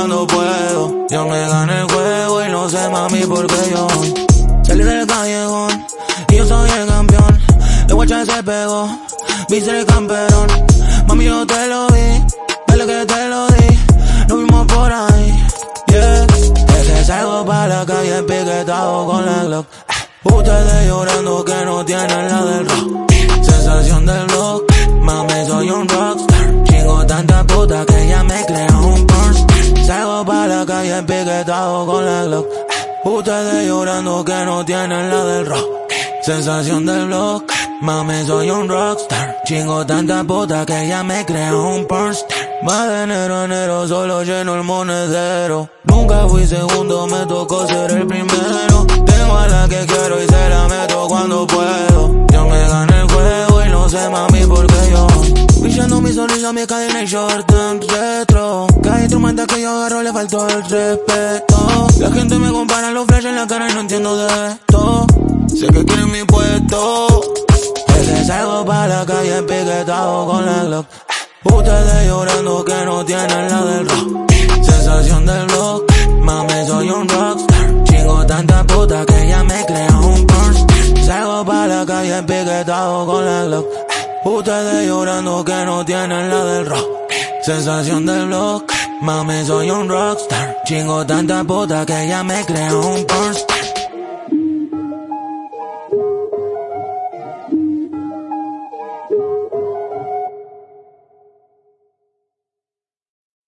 Yo me gané el juego y no sé mami por qué yo salí del callejón y yo soy el campeón. De guacha se pegó, vi ser el campeón. Mami yo te lo di, dale que te lo di, nos vimos por ahí. Yeah, es que salgo para la calle piquetado con la Glock. Ustedes llorando que no tienen la del rock. Sensación del calle piquetado con la Glock. Ustedes llorando que no tienen la del rock. Sensación del block, mami soy un rockstar. Chingo tanta puta que ya me creo un pornstar. Va de enero a enero, solo lleno el monedero. Nunca fui segundo, me tocó ser el primero. Brillando mi cadena y short en retro. Cada instrumento que yo agarro le faltó el respeto. La gente me compara los flashes en la cara y no entiendo de esto. Sé que quieren mi puesto. Es que salgo para la calle piquetado con la Glock. Ustedes llorando que no tienen la del rock. Sensación del rock, mami soy un rockstar. Chingo tanta puta que ya me creo un pornstar. Salgo para la calle piquetado con la Glock. Ustedes llorando que no tienen la del rock. Sensación del block, mami soy un rockstar. Chingo tanta puta que ya me creo un pornstar.